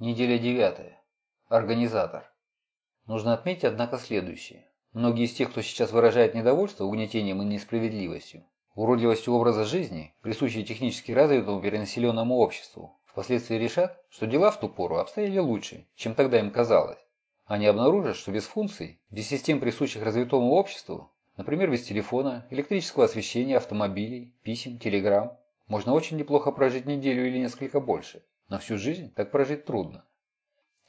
Неделя девятая. Организатор. Нужно отметить, однако, следующее. Многие из тех, кто сейчас выражает недовольство угнетением и несправедливостью, уродливостью образа жизни, присущей технически развитому перенаселенному обществу, впоследствии решат, что дела в ту пору обстояли лучше, чем тогда им казалось. Они обнаружат, что без функций, без систем, присущих развитому обществу, например, без телефона, электрического освещения, автомобилей, писем, телеграмм, можно очень неплохо прожить неделю или несколько больше. На всю жизнь так прожить трудно.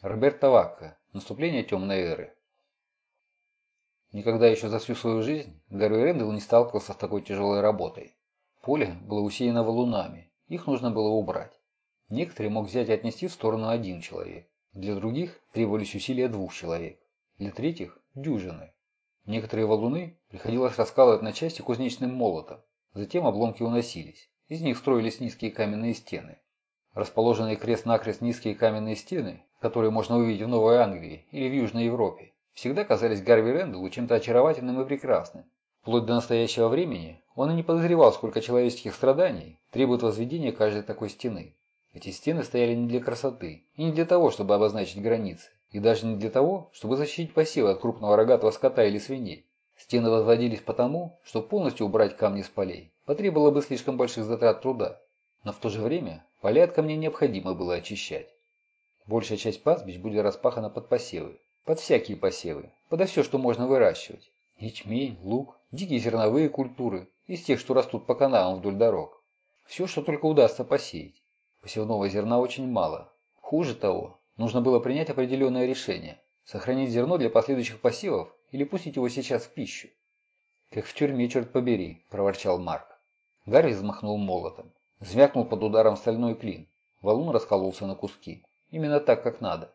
Роберто Вакка. Наступление темной эры. Никогда еще за всю свою жизнь Гарри Рэндалл не сталкивался с такой тяжелой работой. Поле было усеяно валунами, их нужно было убрать. Некоторые мог взять и отнести в сторону один человек. Для других требовались усилия двух человек. Для третьих – дюжины. Некоторые валуны приходилось раскалывать на части кузнечным молотом. Затем обломки уносились. Из них строились низкие каменные стены. Расположенные крест-накрест низкие каменные стены, которые можно увидеть в Новой Англии или в Южной Европе, всегда казались Гарви Рэндаллу чем-то очаровательным и прекрасным. Вплоть до настоящего времени он и не подозревал, сколько человеческих страданий требует возведения каждой такой стены. Эти стены стояли не для красоты и не для того, чтобы обозначить границы, и даже не для того, чтобы защитить посевы от крупного рогатого скота или свиней. Стены возводились потому, что полностью убрать камни с полей потребовало бы слишком больших затрат труда. Но в то же время поля камней необходимо было очищать. Большая часть пастбищ будет распахана под посевы, под всякие посевы, подо все, что можно выращивать. Ячмень, лук, дикие зерновые культуры, из тех, что растут по каналам вдоль дорог. Все, что только удастся посеять. Посевного зерна очень мало. Хуже того, нужно было принять определенное решение – сохранить зерно для последующих посевов или пустить его сейчас в пищу. «Как в тюрьме, черт побери», – проворчал Марк. Гарри взмахнул молотом. Звякнул под ударом стальной клин. Валун раскололся на куски. Именно так, как надо.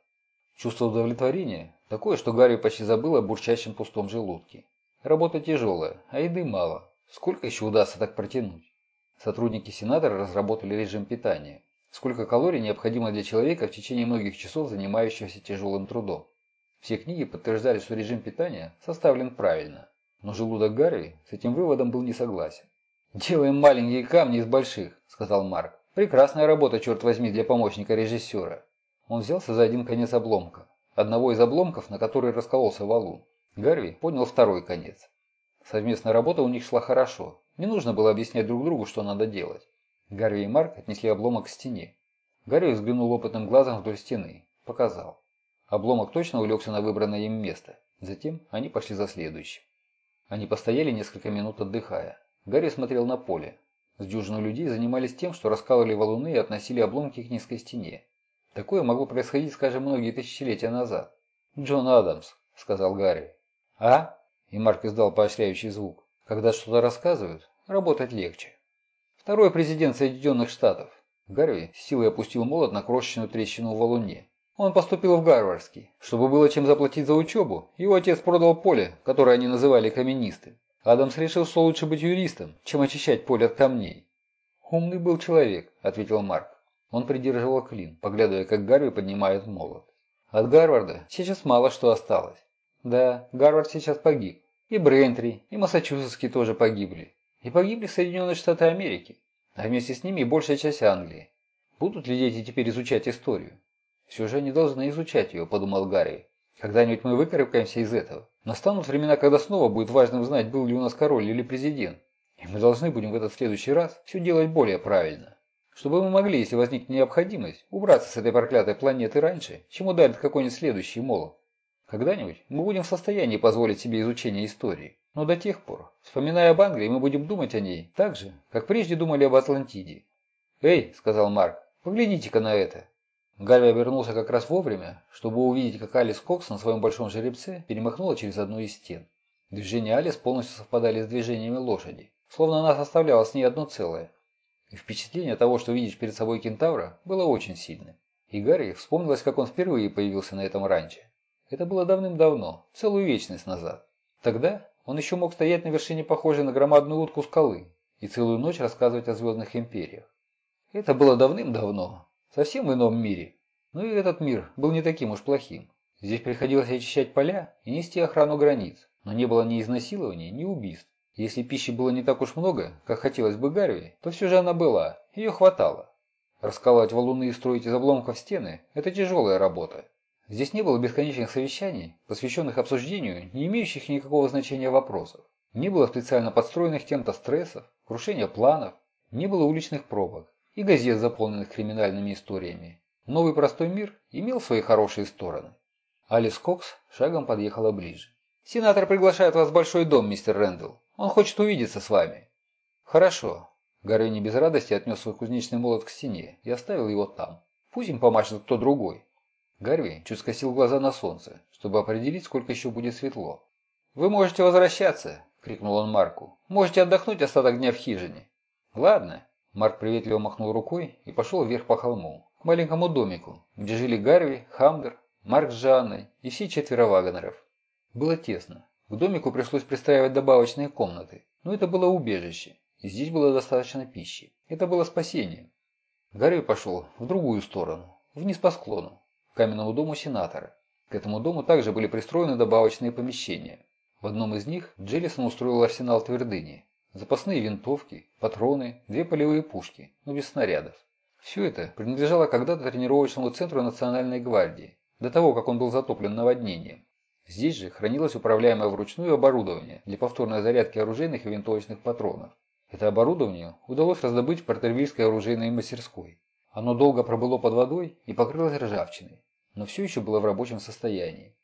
Чувство удовлетворения такое, что Гарри почти забыл о бурчащем пустом желудке. Работа тяжелая, а еды мало. Сколько еще удастся так протянуть? Сотрудники Сенатора разработали режим питания. Сколько калорий необходимо для человека в течение многих часов, занимающегося тяжелым трудом. Все книги подтверждали, что режим питания составлен правильно. Но желудок Гарри с этим выводом был не согласен. «Делаем маленькие камни из больших», – сказал Марк. «Прекрасная работа, черт возьми, для помощника режиссера». Он взялся за один конец обломка. Одного из обломков, на который раскололся валун. Гарви поднял второй конец. Совместная работа у них шла хорошо. Не нужно было объяснять друг другу, что надо делать. Гарви и Марк отнесли обломок к стене. Гарви взглянул опытным глазом вдоль стены. Показал. Обломок точно улегся на выбранное им место. Затем они пошли за следующим. Они постояли несколько минут, отдыхая. Гарри смотрел на поле. С дюжину людей занимались тем, что раскалывали валуны и относили обломки к низкой стене. Такое могло происходить, скажем, многие тысячелетия назад. «Джон Адамс», — сказал Гарри. «А?» — и Марк издал поощряющий звук. «Когда что-то рассказывают, работать легче». «Второй президент Соединенных Штатов». Гарри силой опустил молот на крошечную трещину в валуне. Он поступил в Гарвардский. Чтобы было чем заплатить за учебу, его отец продал поле, которое они называли каменистым. Адамс решил, что лучше быть юристом, чем очищать поле от камней. «Умный был человек», – ответил Марк. Он придерживал клин, поглядывая, как Гарви поднимает молот. От Гарварда сейчас мало что осталось. Да, Гарвард сейчас погиб. И Брентри, и Массачусетский тоже погибли. И погибли Соединенные Штаты Америки. А вместе с ними и большая часть Англии. Будут ли дети теперь изучать историю? Все же они должны изучать ее, подумал Гарри. Когда-нибудь мы выкарабкаемся из этого. Настанут времена, когда снова будет важно узнать, был ли у нас король или президент. И мы должны будем в этот следующий раз все делать более правильно. Чтобы мы могли, если возникнет необходимость, убраться с этой проклятой планеты раньше, чем ударит какой-нибудь следующий молот. Когда-нибудь мы будем в состоянии позволить себе изучение истории. Но до тех пор, вспоминая об Англии, мы будем думать о ней так же, как прежде думали об Атлантиде. «Эй», — сказал Марк, — «поглядите-ка на это». Гарви обернулся как раз вовремя, чтобы увидеть, как Алис Кокс на своем большом жеребце перемахнула через одну из стен. Движения Алис полностью совпадали с движениями лошади, словно она составляла с ней одно целое. И впечатление того, что видишь перед собой кентавра, было очень сильным. И Гарри вспомнилось, как он впервые появился на этом ранче. Это было давным-давно, целую вечность назад. Тогда он еще мог стоять на вершине похожей на громадную утку скалы и целую ночь рассказывать о звездных империях. Это было давным-давно, Совсем в ином мире. Но и этот мир был не таким уж плохим. Здесь приходилось очищать поля и нести охрану границ, но не было ни изнасилований, ни убийств. Если пищи было не так уж много, как хотелось бы Гарви, то все же она была, ее хватало. Раскалывать валуны и строить из обломков стены – это тяжелая работа. Здесь не было бесконечных совещаний, посвященных обсуждению не имеющих никакого значения вопросов. Не было специально подстроенных кем-то стрессов, крушения планов, не было уличных пробок и газет, заполненных криминальными историями. Новый простой мир имел свои хорошие стороны. Алис Кокс шагом подъехала ближе. «Сенатор приглашает вас в большой дом, мистер Рэндалл. Он хочет увидеться с вами». «Хорошо». Гарри не без радости отнес свой кузнечный молот к стене и оставил его там. Пусть им помашет кто другой. Гарви чуть скосил глаза на солнце, чтобы определить, сколько еще будет светло. «Вы можете возвращаться!» – крикнул он Марку. «Можете отдохнуть остаток дня в хижине». «Ладно». Марк приветливо махнул рукой и пошел вверх по холму, к маленькому домику, где жили Гарви, Хамдер, Марк с Жанной и все четверо вагонеров. Было тесно. К домику пришлось пристраивать добавочные комнаты, но это было убежище, и здесь было достаточно пищи. Это было спасение. Гарви пошел в другую сторону, вниз по склону, к каменному дому сенатора. К этому дому также были пристроены добавочные помещения. В одном из них Джеллисон устроил арсенал твердыни, Запасные винтовки, патроны, две полевые пушки, но без снарядов. Все это принадлежало когда-то тренировочному центру Национальной гвардии, до того, как он был затоплен наводнением. Здесь же хранилось управляемое вручную оборудование для повторной зарядки оружейных и винтовочных патронов. Это оборудование удалось раздобыть в Портервильской оружейной мастерской. Оно долго пробыло под водой и покрылось ржавчиной, но все еще было в рабочем состоянии.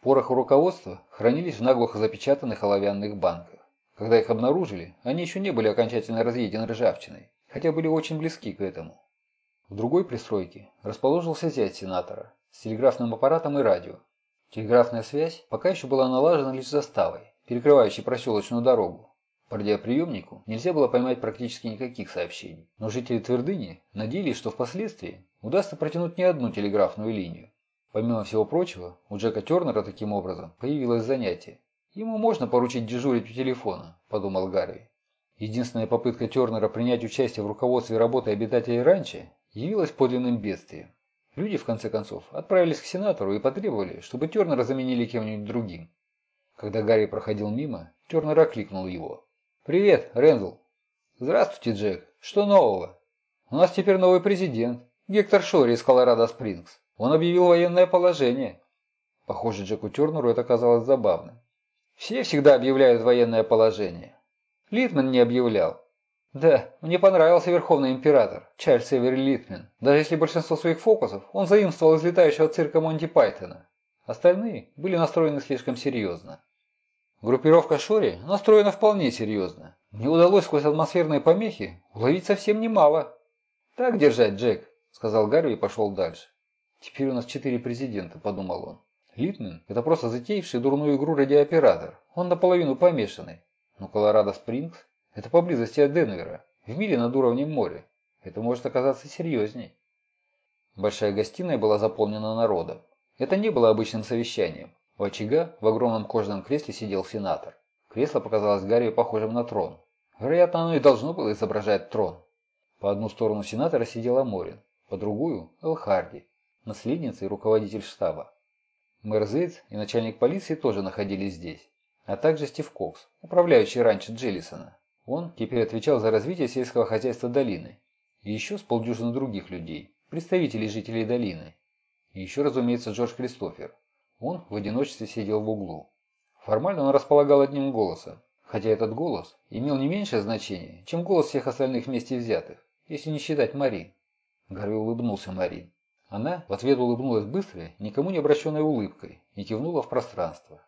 Порох и руководство хранились в наглухо запечатанных оловянных банках. Когда их обнаружили, они еще не были окончательно разъедены ржавчиной, хотя были очень близки к этому. В другой пристройке расположился зять сенатора с телеграфным аппаратом и радио. Телеграфная связь пока еще была налажена лишь заставой, перекрывающей проселочную дорогу. По радиоприемнику нельзя было поймать практически никаких сообщений, но жители Твердыни надеялись, что впоследствии удастся протянуть не одну телеграфную линию. Помимо всего прочего, у Джека Тернера таким образом появилось занятие «Ему можно поручить дежурить у телефона», – подумал Гарви. Единственная попытка Тернера принять участие в руководстве работы обитателей ранчо явилась подлинным бедствием. Люди, в конце концов, отправились к сенатору и потребовали, чтобы Тернера заменили кем-нибудь другим. Когда Гарри проходил мимо, Тернер окликнул его. «Привет, Рэндалл!» «Здравствуйте, Джек! Что нового?» «У нас теперь новый президент, Гектор Шори из Колорадо-Спрингс. Он объявил военное положение». Похоже, Джеку Тернеру это казалось забавным. Все всегда объявляют военное положение. Литман не объявлял. Да, мне понравился Верховный Император, Чарльз Эвери Литмен. Даже если большинство своих фокусов он заимствовал из летающего цирка Монти Пайтона. Остальные были настроены слишком серьезно. Группировка Шори настроена вполне серьезно. Мне удалось сквозь атмосферные помехи уловить совсем немало. «Так держать, Джек», — сказал Гарри и пошел дальше. «Теперь у нас четыре президента», — подумал он. Литмен – это просто затеявший дурную игру радиооператор. Он наполовину помешанный. Но Колорадо Спрингс – это поблизости от Денвера, в миле над уровнем моря. Это может оказаться серьезней. Большая гостиная была заполнена народом. Это не было обычным совещанием. У очага в огромном кожаном кресле сидел сенатор. Кресло показалось Гарри похожим на трон. Вероятно, оно и должно было изображать трон. По одну сторону сенатора сидела Морин, по другую – Эл Харди, наследница и руководитель штаба. Мэр Зейтс и начальник полиции тоже находились здесь, а также Стив Кокс, управляющий раньше Джеллисона. Он теперь отвечал за развитие сельского хозяйства долины. И еще с полдюжины других людей, представителей жителей долины. И еще, разумеется, Джордж Кристофер. Он в одиночестве сидел в углу. Формально он располагал одним голосом, хотя этот голос имел не меньшее значение, чем голос всех остальных вместе взятых, если не считать Марин. Гарви улыбнулся Марин. Она в ответ улыбнулась быстрой, никому не обращенной улыбкой и кивнула в пространство.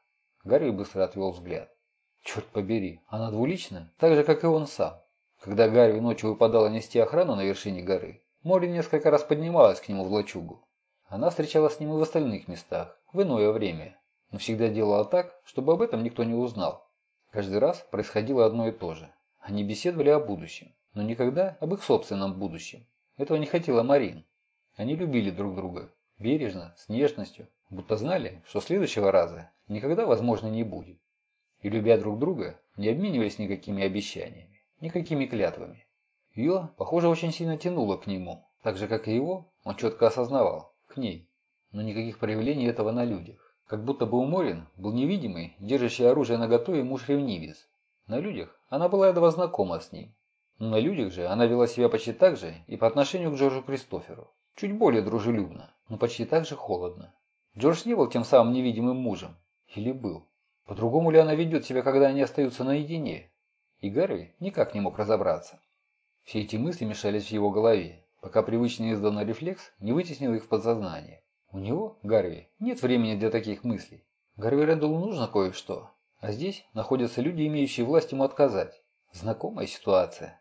Гарри быстро отвел взгляд. Черт побери, она двулична, так же, как и он сам. Когда Гарри ночью выпадала нести охрану на вершине горы, Мори несколько раз поднималась к нему в лачугу. Она встречалась с ним и в остальных местах, в иное время, но всегда делала так, чтобы об этом никто не узнал. Каждый раз происходило одно и то же. Они беседовали о будущем, но никогда об их собственном будущем. Этого не хотела Марин. Они любили друг друга, бережно, с нежностью, будто знали, что следующего раза никогда возможно не будет. И любя друг друга, не обменивались никакими обещаниями, никакими клятвами. Ее, похоже, очень сильно тянуло к нему, так же, как и его, он четко осознавал, к ней. Но никаких проявлений этого на людях. Как будто бы у Морин был невидимый, держащий оружие наготове муж-ревнивец. На людях она была едва знакома с ним. Но на людях же она вела себя почти так же и по отношению к Джорджу Кристоферу. Чуть более дружелюбно, но почти так же холодно. Джордж не был тем самым невидимым мужем. Или был? По-другому ли она ведет себя, когда они остаются наедине? И Гарри никак не мог разобраться. Все эти мысли мешались в его голове, пока привычный издавна рефлекс не вытеснил их в подсознание. У него, Гарви, нет времени для таких мыслей. Гарви Рэндаллу нужно кое-что, а здесь находятся люди, имеющие власть ему отказать. Знакомая ситуация.